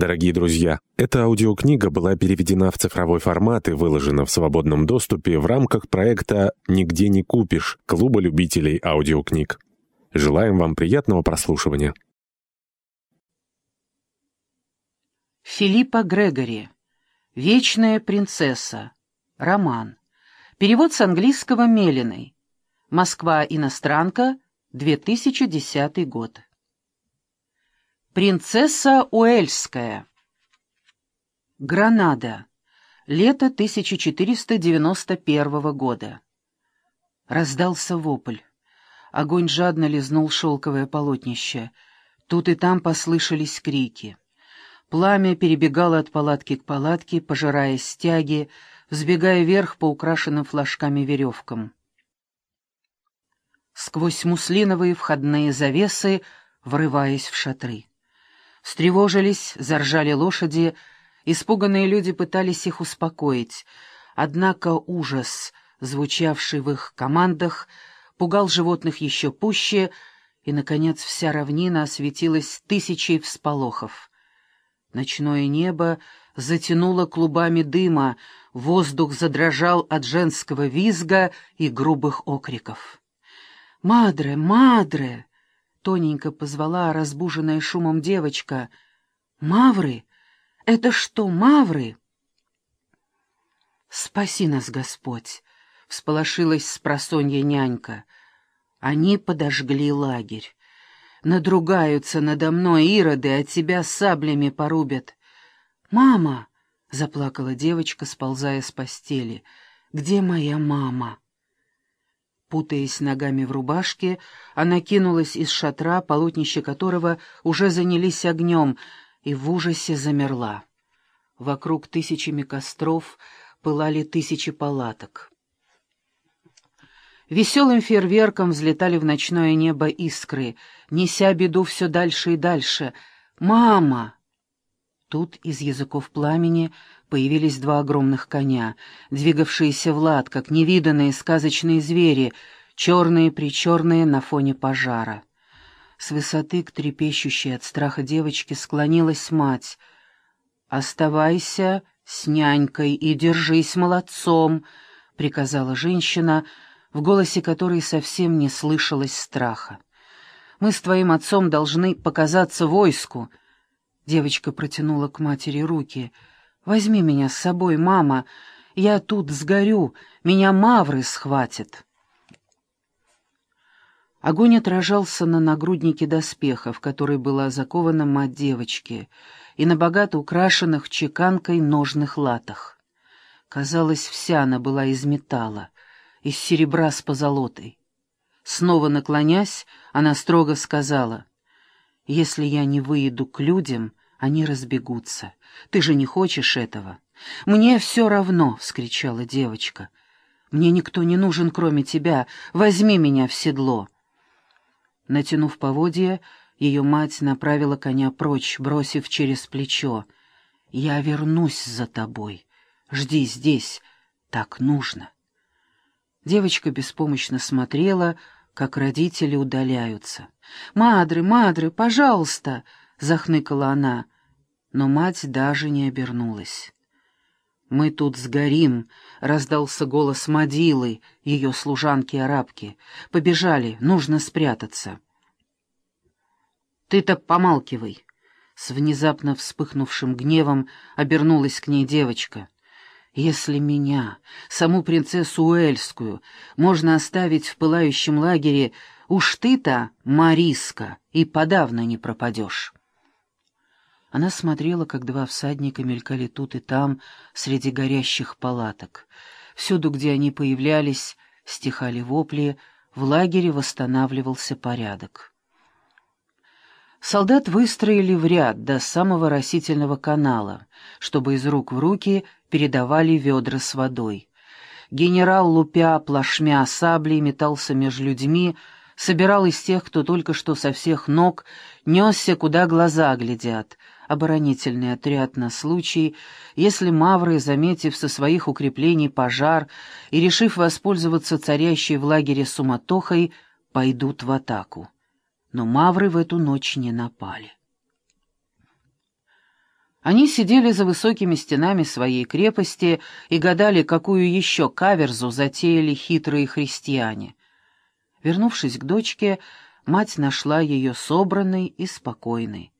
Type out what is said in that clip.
Дорогие друзья, эта аудиокнига была переведена в цифровой формат и выложена в свободном доступе в рамках проекта «Нигде не купишь» Клуба любителей аудиокниг. Желаем вам приятного прослушивания. Филиппа Грегори. «Вечная принцесса». Роман. Перевод с английского Мелиной. Москва. Иностранка. 2010 год. Принцесса Уэльская. Гранада. Лето 1491 года. Раздался вопль. Огонь жадно лизнул шелковое полотнище. Тут и там послышались крики. Пламя перебегало от палатки к палатке, пожирая стяги, взбегая вверх по украшенным флажками веревкам. Сквозь муслиновые входные завесы, врываясь в шатры. Встревожились, заржали лошади, испуганные люди пытались их успокоить, однако ужас, звучавший в их командах, пугал животных еще пуще, и, наконец, вся равнина осветилась тысячей всполохов. Ночное небо затянуло клубами дыма, воздух задрожал от женского визга и грубых окриков. «Мадре! Мадре!» Тоненько позвала разбуженная шумом девочка. «Мавры? Это что, мавры?» «Спаси нас, Господь!» — всполошилась спросонья нянька. Они подожгли лагерь. Надругаются надо мной ироды, от тебя саблями порубят. «Мама!» — заплакала девочка, сползая с постели. «Где моя мама?» Путаясь ногами в рубашке, она кинулась из шатра, полотнища которого уже занялись огнем, и в ужасе замерла. Вокруг тысячами костров пылали тысячи палаток. Веселым фейерверком взлетали в ночное небо искры, неся беду все дальше и дальше. «Мама!» Тут из языков пламени появились два огромных коня, двигавшиеся в лад, как невиданные сказочные звери, черные-причерные на фоне пожара. С высоты к трепещущей от страха девочке склонилась мать. «Оставайся с нянькой и держись молодцом», — приказала женщина, в голосе которой совсем не слышалось страха. «Мы с твоим отцом должны показаться войску», — Девочка протянула к матери руки. «Возьми меня с собой, мама. Я тут сгорю. Меня мавры схватят». Огонь отражался на нагруднике доспеха, в который была закована мать девочки, и на богато украшенных чеканкой ножных латах. Казалось, вся она была из металла, из серебра с позолотой. Снова наклонясь, она строго сказала, «Если я не выйду к людям, они разбегутся. Ты же не хочешь этого. Мне все равно, — вскричала девочка. Мне никто не нужен, кроме тебя. Возьми меня в седло. Натянув поводья, ее мать направила коня прочь, бросив через плечо. «Я вернусь за тобой. Жди здесь. Так нужно». Девочка беспомощно смотрела, как родители удаляются. «Мадры, мадры, пожалуйста!» — захныкала она но мать даже не обернулась. «Мы тут сгорим», — раздался голос Мадилы, ее служанки-арабки. «Побежали, нужно спрятаться». «Ты-то помалкивай», — с внезапно вспыхнувшим гневом обернулась к ней девочка. «Если меня, саму принцессу Уэльскую, можно оставить в пылающем лагере, уж ты-то, Мариска, и подавно не пропадешь». Она смотрела, как два всадника мелькали тут и там, среди горящих палаток. Всюду, где они появлялись, стихали вопли, в лагере восстанавливался порядок. Солдат выстроили в ряд до самого растительного канала, чтобы из рук в руки передавали ведра с водой. Генерал, лупя плашмя саблей, метался между людьми, собирал из тех, кто только что со всех ног несся, куда глаза глядят — оборонительный отряд на случай, если мавры, заметив со своих укреплений пожар и решив воспользоваться царящей в лагере суматохой, пойдут в атаку. Но мавры в эту ночь не напали. Они сидели за высокими стенами своей крепости и гадали, какую еще каверзу затеяли хитрые христиане. Вернувшись к дочке, мать нашла ее собранной и спокойной.